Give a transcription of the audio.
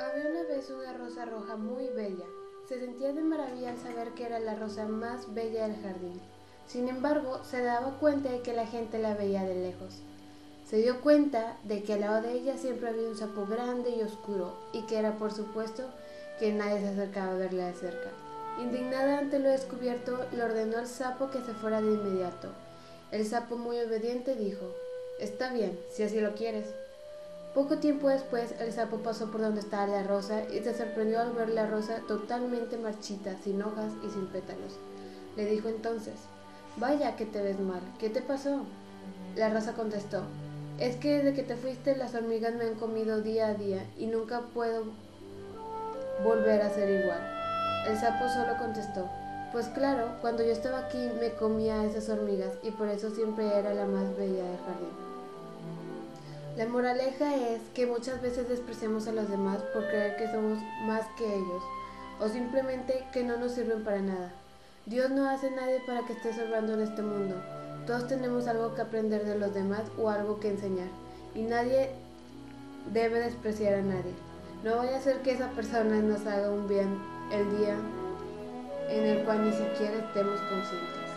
Había una vez una rosa roja muy bella. Se sentía de maravilla al saber que era la rosa más bella del jardín. Sin embargo, se daba cuenta de que la gente la veía de lejos. Se dio cuenta de que al lado de ella siempre había un sapo grande y oscuro, y que era por supuesto que nadie se acercaba a verla de cerca. Indignada ante lo descubierto, le ordenó al sapo que se fuera de inmediato. El sapo, muy obediente, dijo, Está bien, si así lo quieres. Poco tiempo después, el sapo pasó por donde estaba la rosa y se sorprendió al ver la rosa totalmente marchita, sin hojas y sin pétalos. Le dijo entonces, Vaya, que te ves mal, ¿qué te pasó? La rosa contestó, es que desde que te fuiste las hormigas me han comido día a día y nunca puedo volver a ser igual. El sapo solo contestó, pues claro, cuando yo estaba aquí me comía esas hormigas y por eso siempre era la más bella del jardín. La moraleja es que muchas veces despreciamos a los demás por creer que somos más que ellos o simplemente que no nos sirven para nada. Dios no hace nadie para que esté sobrando en este mundo. Todos tenemos algo que aprender de los demás o algo que enseñar y nadie debe despreciar a nadie. No vaya a ser que esa persona nos haga un bien el día en el cual ni siquiera estemos conscientes.